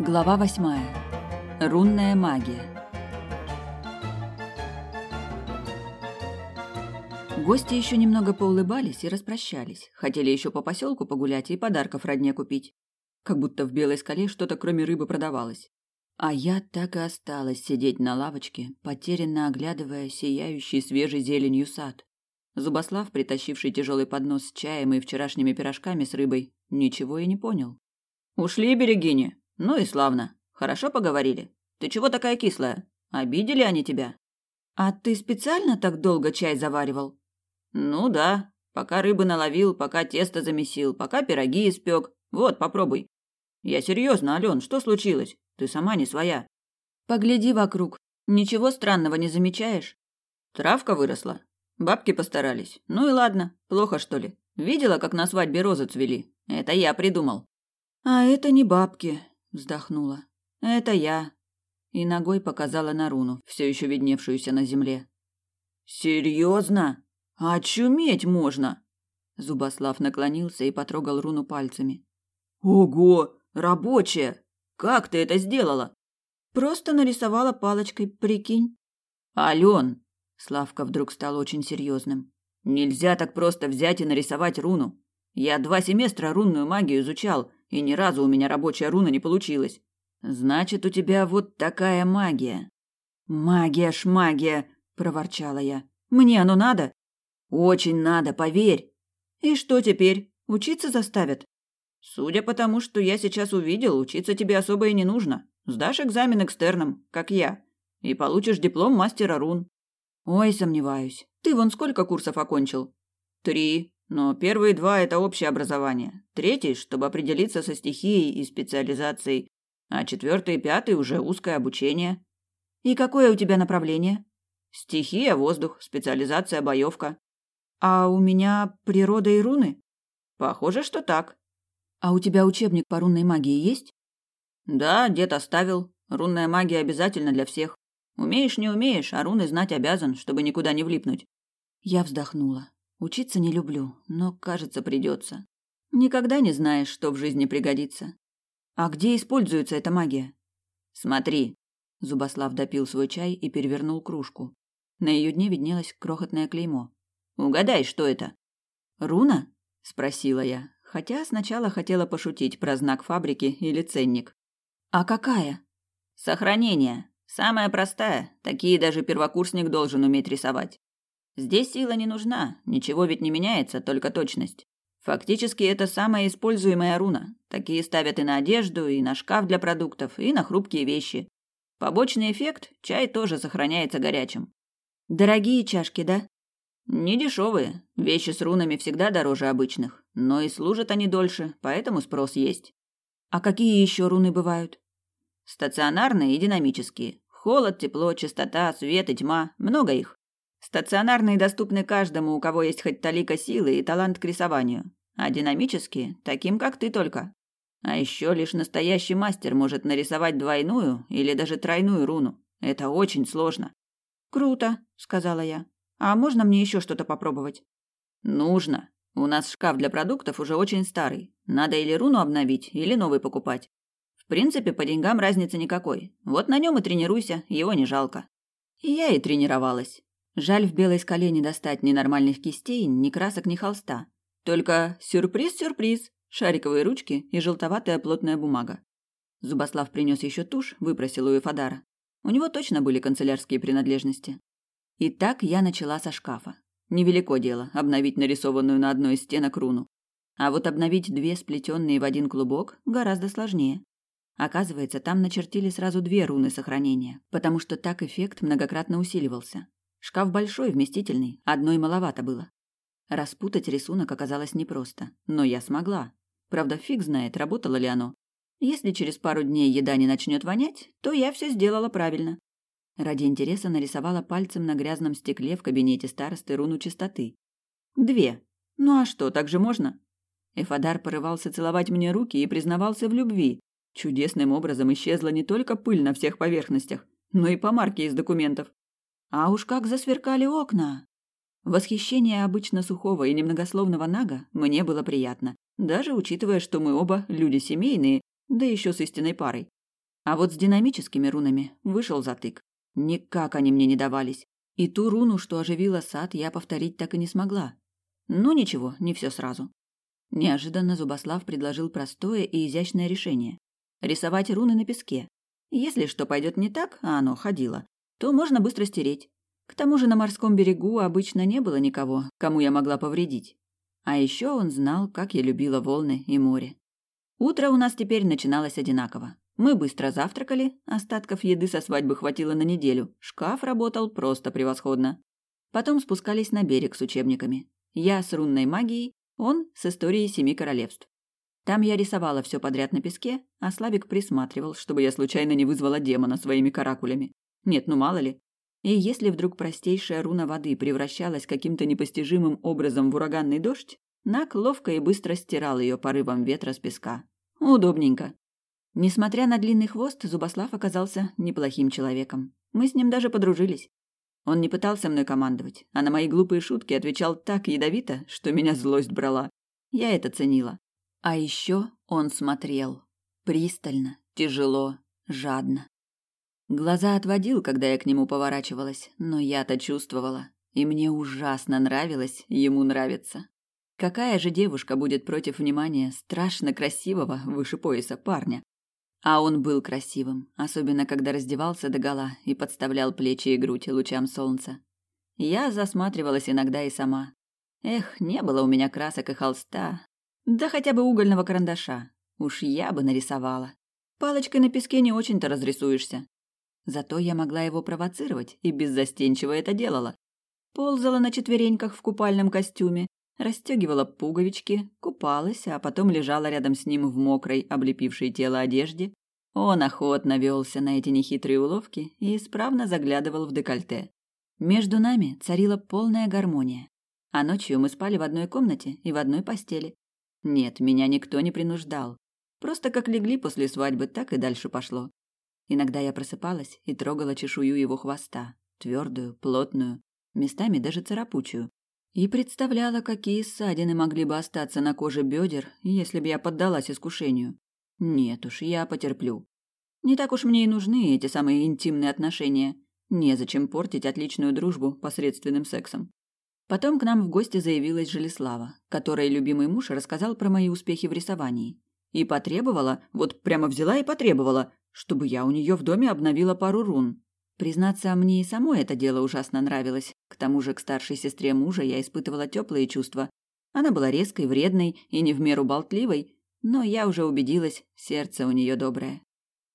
Глава восьмая. Рунная магия. Гости еще немного поулыбались и распрощались. Хотели еще по поселку погулять и подарков родне купить. Как будто в Белой скале что-то кроме рыбы продавалось. А я так и осталась сидеть на лавочке, потерянно оглядывая сияющий свежей зеленью сад. Зубослав, притащивший тяжелый поднос с чаем и вчерашними пирожками с рыбой, ничего и не понял. «Ушли, берегини!» Ну и славно. Хорошо поговорили. Ты чего такая кислая? Обидели они тебя? А ты специально так долго чай заваривал? Ну да. Пока рыбы наловил, пока тесто замесил, пока пироги испек. Вот, попробуй. Я серьезно, Ален, что случилось? Ты сама не своя. Погляди вокруг. Ничего странного не замечаешь? Травка выросла. Бабки постарались. Ну и ладно. Плохо, что ли? Видела, как на свадьбе розы цвели? Это я придумал. А это не бабки вздохнула. Это я. И ногой показала на руну, все еще видневшуюся на земле. Серьезно? Очуметь можно! Зубослав наклонился и потрогал руну пальцами. Ого, рабочая! Как ты это сделала? Просто нарисовала палочкой, прикинь. Ален, Славка вдруг стал очень серьезным. Нельзя так просто взять и нарисовать руну. Я два семестра рунную магию изучал, и ни разу у меня рабочая руна не получилась. Значит, у тебя вот такая магия. Магия ж магия, проворчала я. Мне оно надо? Очень надо, поверь. И что теперь? Учиться заставят? Судя по тому, что я сейчас увидел, учиться тебе особо и не нужно. Сдашь экзамен экстерном, как я, и получишь диплом мастера рун. Ой, сомневаюсь. Ты вон сколько курсов окончил? Три. Но первые два – это общее образование. Третий – чтобы определиться со стихией и специализацией. А четвертый и пятый – уже узкое обучение. И какое у тебя направление? Стихия, воздух, специализация, боевка. А у меня природа и руны? Похоже, что так. А у тебя учебник по рунной магии есть? Да, дед оставил. Рунная магия обязательно для всех. Умеешь, не умеешь, а руны знать обязан, чтобы никуда не влипнуть. Я вздохнула. Учиться не люблю, но, кажется, придется. Никогда не знаешь, что в жизни пригодится. А где используется эта магия? Смотри. Зубослав допил свой чай и перевернул кружку. На ее дне виднелось крохотное клеймо. Угадай, что это? Руна? спросила я, хотя сначала хотела пошутить про знак фабрики или ценник. А какая? Сохранение. Самая простая. Такие даже первокурсник должен уметь рисовать. Здесь сила не нужна, ничего ведь не меняется, только точность. Фактически это самая используемая руна. Такие ставят и на одежду, и на шкаф для продуктов, и на хрупкие вещи. Побочный эффект – чай тоже сохраняется горячим. Дорогие чашки, да? Не дешевые. Вещи с рунами всегда дороже обычных. Но и служат они дольше, поэтому спрос есть. А какие еще руны бывают? Стационарные и динамические. Холод, тепло, чистота, свет и тьма. Много их. Стационарные доступны каждому, у кого есть хоть талика силы и талант к рисованию, а динамические – таким, как ты только. А еще лишь настоящий мастер может нарисовать двойную или даже тройную руну. Это очень сложно. «Круто», – сказала я. «А можно мне еще что-то попробовать?» «Нужно. У нас шкаф для продуктов уже очень старый. Надо или руну обновить, или новый покупать. В принципе, по деньгам разницы никакой. Вот на нем и тренируйся, его не жалко». И я и тренировалась. Жаль, в белой скале не достать ни нормальных кистей, ни красок, ни холста. Только сюрприз-сюрприз, шариковые ручки и желтоватая плотная бумага. Зубослав принес еще тушь, выпросил у Эфадара. У него точно были канцелярские принадлежности. И так я начала со шкафа. Невелико дело обновить нарисованную на одной из стенок руну. А вот обновить две сплетенные в один клубок гораздо сложнее. Оказывается, там начертили сразу две руны сохранения, потому что так эффект многократно усиливался. Шкаф большой, вместительный, одной маловато было. Распутать рисунок оказалось непросто, но я смогла. Правда, фиг знает, работало ли оно. Если через пару дней еда не начнет вонять, то я все сделала правильно. Ради интереса нарисовала пальцем на грязном стекле в кабинете старосты руну чистоты. Две. Ну а что, так же можно? Эфадар порывался целовать мне руки и признавался в любви. Чудесным образом исчезла не только пыль на всех поверхностях, но и помарки из документов. А уж как засверкали окна! Восхищение обычно сухого и немногословного Нага мне было приятно, даже учитывая, что мы оба люди семейные, да еще с истинной парой. А вот с динамическими рунами вышел затык. Никак они мне не давались. И ту руну, что оживила сад, я повторить так и не смогла. Ну ничего, не все сразу. Неожиданно Зубослав предложил простое и изящное решение. Рисовать руны на песке. Если что пойдет не так, а оно ходило, то можно быстро стереть. К тому же на морском берегу обычно не было никого, кому я могла повредить. А еще он знал, как я любила волны и море. Утро у нас теперь начиналось одинаково. Мы быстро завтракали, остатков еды со свадьбы хватило на неделю, шкаф работал просто превосходно. Потом спускались на берег с учебниками. Я с рунной магией, он с историей семи королевств. Там я рисовала все подряд на песке, а Славик присматривал, чтобы я случайно не вызвала демона своими каракулями. Нет, ну мало ли. И если вдруг простейшая руна воды превращалась каким-то непостижимым образом в ураганный дождь, Нак ловко и быстро стирал ее порывом ветра с песка. Удобненько. Несмотря на длинный хвост, Зубослав оказался неплохим человеком. Мы с ним даже подружились. Он не пытался мной командовать, а на мои глупые шутки отвечал так ядовито, что меня злость брала. Я это ценила. А еще он смотрел. Пристально, тяжело, жадно. Глаза отводил, когда я к нему поворачивалась, но я-то чувствовала. И мне ужасно нравилось ему нравится. Какая же девушка будет против внимания страшно красивого выше пояса парня? А он был красивым, особенно когда раздевался догола и подставлял плечи и грудь лучам солнца. Я засматривалась иногда и сама. Эх, не было у меня красок и холста, да хотя бы угольного карандаша. Уж я бы нарисовала. Палочкой на песке не очень-то разрисуешься. Зато я могла его провоцировать и беззастенчиво это делала. Ползала на четвереньках в купальном костюме, расстегивала пуговички, купалась, а потом лежала рядом с ним в мокрой, облепившей тело одежде. Он охотно велся на эти нехитрые уловки и исправно заглядывал в декольте. Между нами царила полная гармония. А ночью мы спали в одной комнате и в одной постели. Нет, меня никто не принуждал. Просто как легли после свадьбы, так и дальше пошло. Иногда я просыпалась и трогала чешую его хвоста, твердую, плотную, местами даже царапучую, и представляла, какие ссадины могли бы остаться на коже бедер, если бы я поддалась искушению. Нет уж, я потерплю. Не так уж мне и нужны эти самые интимные отношения. Незачем портить отличную дружбу посредственным сексом. Потом к нам в гости заявилась Желеслава, которой любимый муж рассказал про мои успехи в рисовании. И потребовала, вот прямо взяла и потребовала, чтобы я у нее в доме обновила пару рун. Признаться, мне и самой это дело ужасно нравилось. К тому же к старшей сестре мужа я испытывала теплые чувства. Она была резкой, вредной и не в меру болтливой, но я уже убедилась, сердце у нее доброе.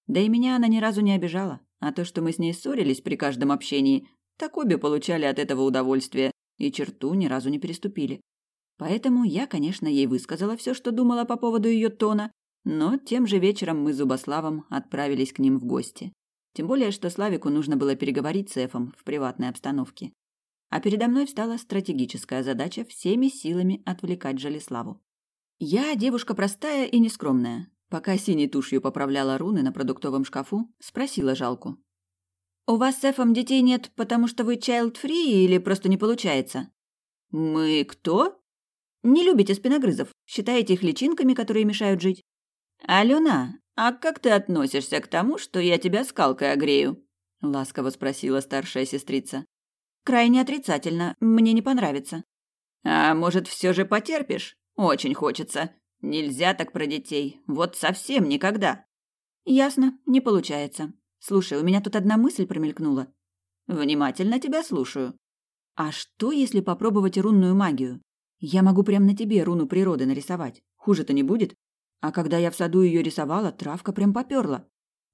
Да и меня она ни разу не обижала, а то, что мы с ней ссорились при каждом общении, так обе получали от этого удовольствие и черту ни разу не переступили. Поэтому я, конечно, ей высказала все, что думала по поводу ее тона, но тем же вечером мы с Зубославом отправились к ним в гости. Тем более, что Славику нужно было переговорить с Эфом в приватной обстановке. А передо мной встала стратегическая задача всеми силами отвлекать Жалиславу. Я девушка простая и нескромная. Пока синей тушью поправляла руны на продуктовом шкафу, спросила жалку. «У вас с Эфом детей нет, потому что вы child-free или просто не получается?» «Мы кто?» «Не любите спиногрызов. Считаете их личинками, которые мешают жить?» «Алена, «А как ты относишься к тому, что я тебя скалкой огрею?» — ласково спросила старшая сестрица. «Крайне отрицательно. Мне не понравится». «А может, все же потерпишь? Очень хочется. Нельзя так про детей. Вот совсем никогда». «Ясно, не получается. Слушай, у меня тут одна мысль промелькнула». «Внимательно тебя слушаю». «А что, если попробовать рунную магию? Я могу прямо на тебе руну природы нарисовать. Хуже-то не будет?» А когда я в саду ее рисовала, травка прям поперла.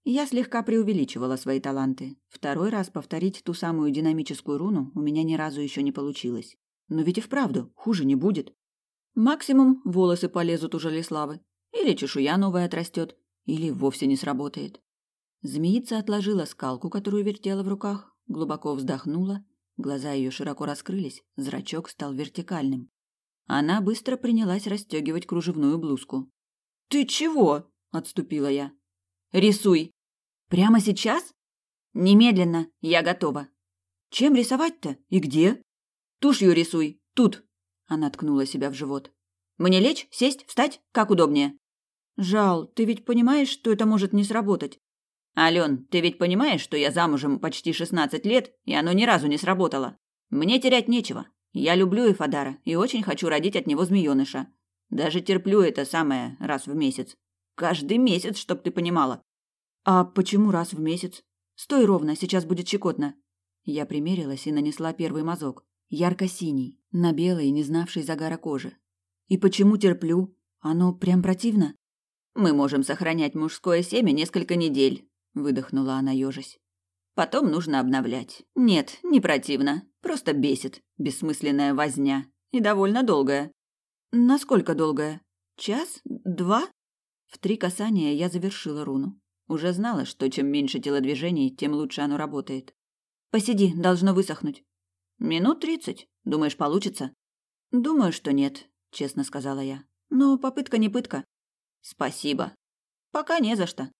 Я слегка преувеличивала свои таланты. Второй раз повторить ту самую динамическую руну у меня ни разу еще не получилось. Но ведь и вправду, хуже не будет. Максимум волосы полезут у Жалиславы. Или чешуя новая отрастет, или вовсе не сработает. Змеица отложила скалку, которую вертела в руках, глубоко вздохнула, глаза ее широко раскрылись, зрачок стал вертикальным. Она быстро принялась расстегивать кружевную блузку. «Ты чего?» – отступила я. «Рисуй». «Прямо сейчас?» «Немедленно, я готова». «Чем рисовать-то? И где?» «Тушью рисуй. Тут». Она ткнула себя в живот. «Мне лечь, сесть, встать? Как удобнее?» «Жал, ты ведь понимаешь, что это может не сработать?» Ален, ты ведь понимаешь, что я замужем почти шестнадцать лет, и оно ни разу не сработало? Мне терять нечего. Я люблю Эфадара и очень хочу родить от него змеёныша. Даже терплю это самое раз в месяц. Каждый месяц, чтоб ты понимала. А почему раз в месяц? Стой ровно, сейчас будет щекотно. Я примерилась и нанесла первый мазок. Ярко-синий, на белой, не знавшей загара кожи. И почему терплю? Оно прям противно. Мы можем сохранять мужское семя несколько недель, выдохнула она ёжись. Потом нужно обновлять. Нет, не противно, просто бесит. Бессмысленная возня и довольно долгая. Насколько долгая? Час? Два? В три касания я завершила руну. Уже знала, что чем меньше телодвижений, тем лучше оно работает. Посиди, должно высохнуть. Минут тридцать. Думаешь, получится? Думаю, что нет, честно сказала я. Но попытка не пытка. Спасибо. Пока не за что.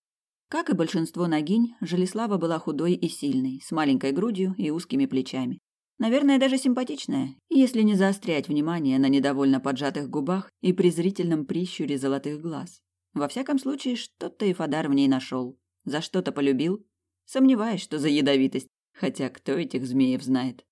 Как и большинство ногинь, Желеслава была худой и сильной, с маленькой грудью и узкими плечами. Наверное, даже симпатичная, если не заострять внимание на недовольно поджатых губах и презрительном прищуре золотых глаз. Во всяком случае, что-то и Фадар в ней нашел. За что-то полюбил. Сомневаюсь, что за ядовитость. Хотя кто этих змеев знает?